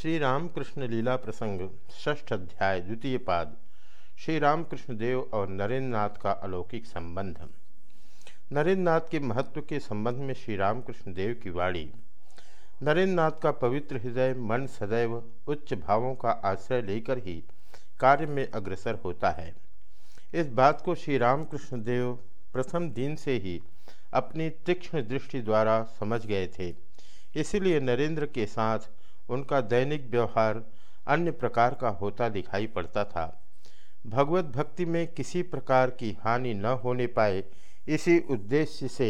श्री रामकृष्ण लीला प्रसंग, षष्ठ अध्याय, द्वितीय पाद। श्री रामकृष्ण देव और नरेंद्र नाथ का अलौकिक संबंध। नरेंद्र नाथ के महत्व के संबंध में श्री रामकृष्ण देव की वाणी। नरेंद्र नाथ का पवित्र हृदय, मन सदैव उच्च भावों का आश्रय लेकर ही कार्य में अग्रसर होता है। इस बात को श्री रामकृष्ण देव प्रथम दिन से ही अपनी तीक्ष्ण दृष्टि द्वारा समझ गए थे। इसीलिए नरेंद्र के साथ उनका दैनिक व्यवहार अन्य प्रकार का होता दिखाई पड़ता था। भगवत भक्ति में किसी प्रकार की हानि न होने पाए, इसी उद्देश्य से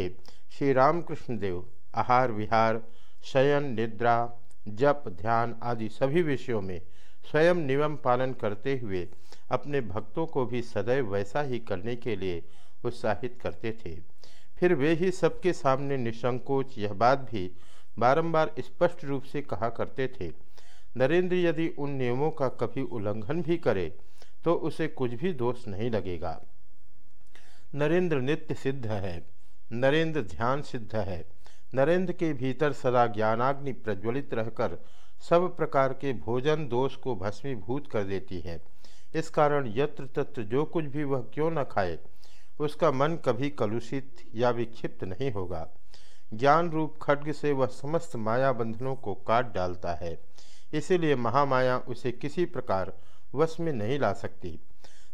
श्री रामकृष्ण देव आहार विहार, शयन, निद्रा, जप, ध्यान आदि सभी विषयों में स्वयं नियम पालन करते हुए अपने भक्तों को भी सदैव वैसा ही करने के लिए उत्साहित करते थे। फिर वे ही सबके सामने निसंकोच, यह बात भी बारंबार स्पष्ट रूप से कहा करते थे, नरेंद्र यदि उन नियमों का कभी उल्लंघन भी करे तो उसे कुछ भी दोष नहीं लगेगा। नरेंद्र नित्य सिद्ध है, नरेंद्र ध्यान सिद्ध है, नरेंद्र के भीतर सदा ज्ञानाग्नि प्रज्वलित रहकर सब प्रकार के भोजन दोष को भस्मीभूत कर देती है। इस कारण यत्र तत्र जो कुछ भी वह क्यों न खाए, उसका मन कभी कलुषित या विक्षिप्त नहीं होगा। ज्ञान रूप खड्ग से वह समस्त माया बंधनों को काट डालता है। इसीलिए महामाया उसे किसी प्रकार वश में नहीं ला सकती।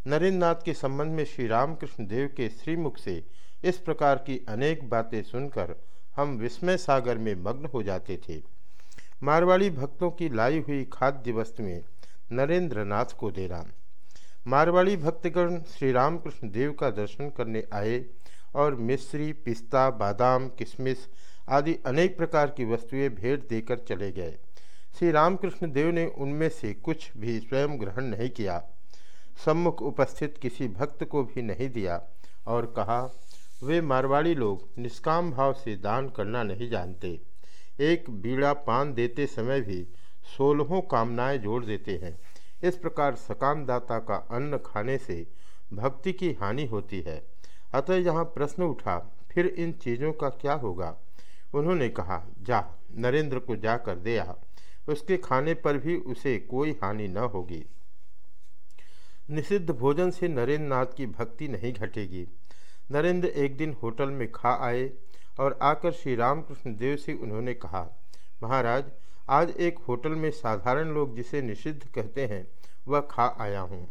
नरेंद्र के संबंध में श्री रामकृष्ण देव के श्रीमुख से इस प्रकार की अनेक बातें सुनकर हम विस्मय सागर में मग्न हो जाते थे। मारवाड़ी भक्तों की लाई हुई खाद्य वस्तुएँ नरेंद्र नाथ को देना। मारवाड़ी भक्तगण श्री रामकृष्ण देव का दर्शन करने आए और मिश्री पिस्ता, बादाम किशमिश आदि अनेक प्रकार की वस्तुएँ भेंट देकर चले गए। श्री रामकृष्ण देव ने उनमें से कुछ भी स्वयं ग्रहण नहीं किया। सम्मुख उपस्थित किसी भक्त को भी नहीं दिया और कहा, वे मारवाड़ी लोग निष्काम भाव से दान करना नहीं जानते। एक बीड़ा पान देते समय भी सोलहों कामनाएँ जोड़ देते हैं। इस प्रकार सकाम दाता का अन्न खाने से भक्ति की हानि होती है। अतः यहाँ प्रश्न उठा, फिर इन चीज़ों का क्या होगा? उन्होंने कहा, जा, नरेंद्र को जाकर दे आ, उसके खाने पर भी उसे कोई हानि न होगी। निषिद्ध भोजन से नरेंद्र नाथ की भक्ति नहीं घटेगी। नरेंद्र एक दिन होटल में खा आए और आकर श्री रामकृष्ण देव से उन्होंने कहा, महाराज, आज एक होटल में साधारण लोग जिसे निषिद्ध कहते हैं, वह खा आया हूँ।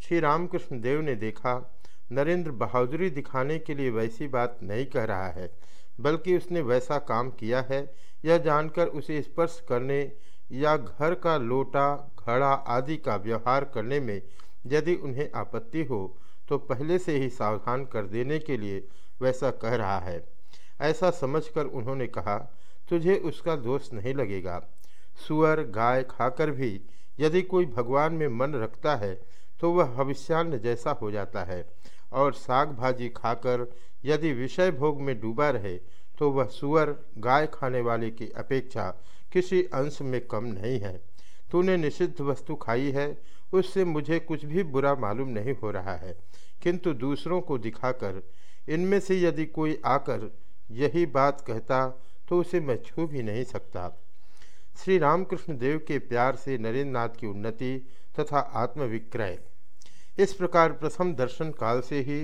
श्री रामकृष्ण देव ने देखा नरेंद्र बहादुरी दिखाने के लिए वैसी बात नहीं कह रहा है, बल्कि उसने वैसा काम किया है। यह जानकर उसे स्पर्श करने या घर का लोटा, घड़ा आदि का व्यवहार करने में यदि उन्हें आपत्ति हो तो पहले से ही सावधान कर देने के लिए वैसा कह रहा है। ऐसा समझकर उन्होंने कहा, तुझे उसका दोष नहीं लगेगा। सुअर, गाय खाकर भी यदि कोई भगवान में मन रखता है तो वह भविष्यान्न जैसा हो जाता है। और साग भाजी खाकर यदि विषय भोग में डूबा रहे तो वह सुअर, गाय खाने वाले की अपेक्षा किसी अंश में कम नहीं है। तूने निषिद्ध वस्तु खाई है, उससे मुझे कुछ भी बुरा मालूम नहीं हो रहा है। किंतु दूसरों को दिखाकर, इनमें से यदि कोई आकर यही बात कहता तो उसे मैं छू भी नहीं सकता। श्री रामकृष्ण देव के प्यार से नरेंद्र नाथ की उन्नति तथा आत्मविक्रय। इस प्रकार प्रथम दर्शन काल से ही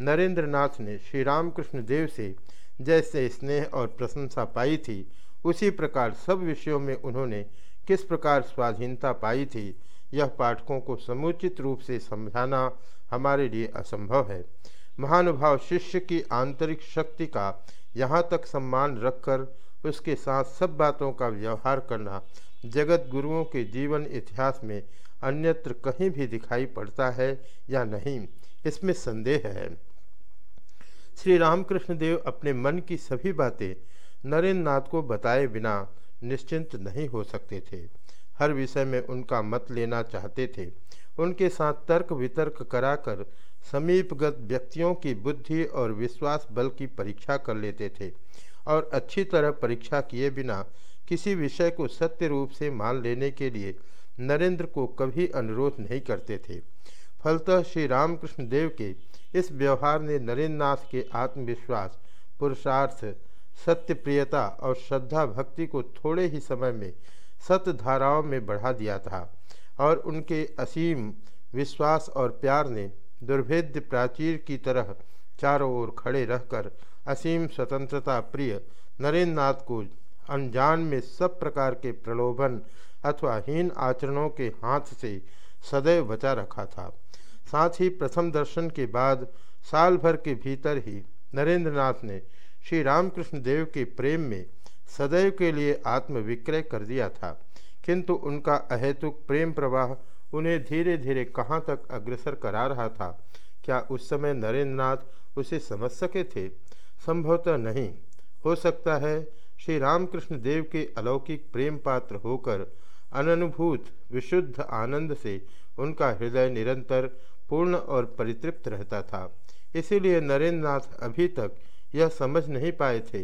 नरेंद्र नाथ ने श्री रामकृष्ण देव से जैसे स्नेह और प्रशंसा पाई थी, उसी प्रकार सब विषयों में उन्होंने किस प्रकार स्वाधीनता पाई थी, यह पाठकों को समुचित रूप से समझाना हमारे लिए असंभव है। महानुभाव शिष्य की आंतरिक शक्ति का यहाँ तक सम्मान रखकर उसके साथ सब बातों का व्यवहार करना जगत गुरुओं के जीवन इतिहास में अन्यत्र कहीं भी दिखाई पड़ता है या नहीं, इसमें संदेह है। श्री रामकृष्ण देव अपने मन की सभी बातें नरेंद्र नाथ को बताए बिना निश्चिंत नहीं हो सकते थे। हर विषय में उनका मत लेना चाहते थे। उनके साथ तर्क वितर्क कराकर समीपगत व्यक्तियों की बुद्धि और विश्वास बल की परीक्षा कर लेते थे। और अच्छी तरह परीक्षा किए बिना किसी विषय को सत्य रूप से मान लेने के लिए नरेंद्र को कभी अनुरोध नहीं करते थे। फलतः श्री रामकृष्ण देव के इस व्यवहार ने नरेंद्र नाथ के आत्मविश्वास, पुरुषार्थ, सत्यप्रियता और श्रद्धा भक्ति को थोड़े ही समय में सत धाराओं में बढ़ा दिया था और उनके असीम विश्वास और प्यार ने दुर्भेद्य प्राचीर की तरह चारों ओर खड़े रहकर असीम स्वतंत्रता प्रिय नरेंद्र नाथ को अनजान में सब प्रकार के प्रलोभन अथवा हीन आचरणों के हाथ से सदैव बचा रखा था। साथ ही प्रथम दर्शन के बाद साल भर के भीतर ही नरेंद्रनाथ ने श्री रामकृष्ण देव के प्रेम में सदैव के लिए आत्मविक्रय कर दिया था। किंतु उनका अहेतुक प्रेम प्रवाह उन्हें धीरे धीरे कहाँ तक अग्रसर करा रहा था, क्या उस समय नरेंद्रनाथ उसे समझ सके थे? संभवतः नहीं। हो सकता है श्री रामकृष्ण देव के अलौकिक प्रेम पात्र होकर अननुभूत, विशुद्ध आनंद से उनका हृदय निरंतर पूर्ण और परितृप्त रहता था। इसीलिए नरेंद्रनाथ अभी तक यह समझ नहीं पाए थे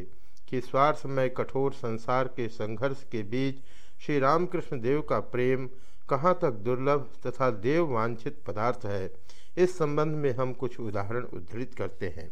कि स्वार्थमय कठोर संसार के संघर्ष के बीच श्री रामकृष्ण देव का प्रेम कहाँ तक दुर्लभ तथा देव वांछित पदार्थ है, इस संबंध में हम कुछ उदाहरण उद्धृत करते हैं।